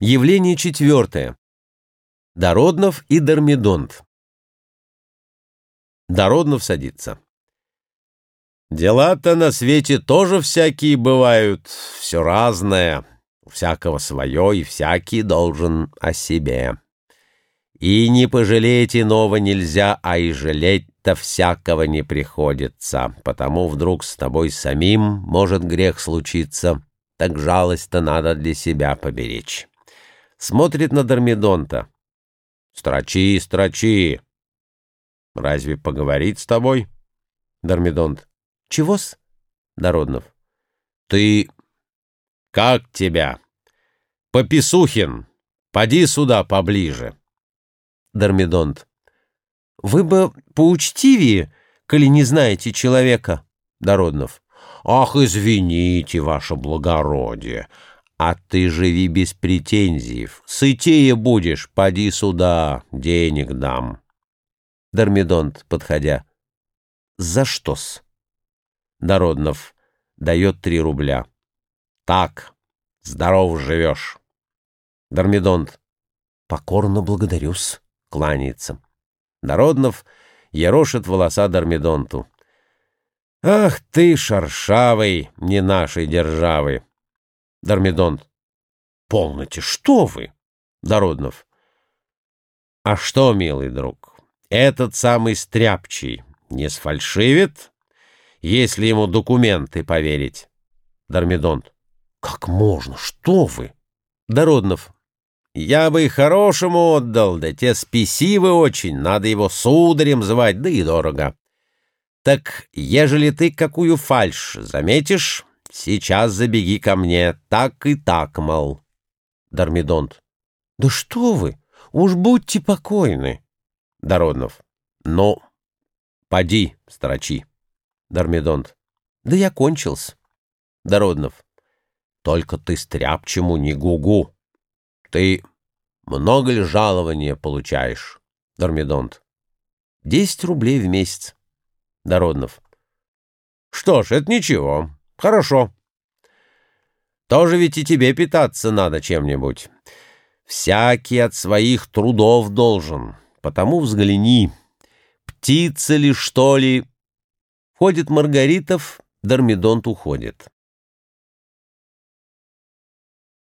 Явление четвертое. Дороднов и Дормидонт. Дороднов садится. Дела-то на свете тоже всякие бывают, все разное, у всякого свое, и всякий должен о себе. И не пожалеть иного нельзя, а и жалеть-то всякого не приходится, потому вдруг с тобой самим может грех случиться, так жалость-то надо для себя поберечь. Смотрит на Дормидонта. «Строчи, строчи!» «Разве поговорить с тобой?» Дормидонт. «Чего-с?» Дороднов. «Ты... как тебя?» «Пописухин, поди сюда поближе!» Дормидонт. «Вы бы поучтивее, коли не знаете человека?» Дороднов. «Ах, извините, ваше благородие!» А ты живи без претензий. Сытее будешь, поди сюда, денег дам. Дормидонт, подходя. За что-с? Дороднов дает три рубля. Так, здоров живешь. Дормидонт. Покорно благодарю-с, кланяется. Дороднов ерошит волоса Дормидонту. Ах ты, шершавый, не нашей державы! Дормидонт. Полноте, что вы? Дороднов. А что, милый друг, этот самый стряпчий не сфальшивит, если ему документы поверить? Дормидонт. Как можно? Что вы? Дороднов. Я бы и хорошему отдал, да те спесивы очень, надо его сударем звать, да и дорого. Так, ежели ты какую фальшь заметишь, Сейчас забеги ко мне, так и так, мол. Дормидонт. Да что вы, уж будьте покойны. Дороднов. Ну, поди, строчи. Дормидонт. Да я кончился. Дороднов. Только ты стряпчему не гугу. Ты много ли жалования получаешь? Дормидонт. Десять рублей в месяц. Дороднов. Что ж, это ничего. Хорошо. Тоже ведь и тебе питаться надо чем-нибудь. Всякий от своих трудов должен. Потому взгляни. Птица ли, что ли? Входит Маргаритов, Дормидонт уходит.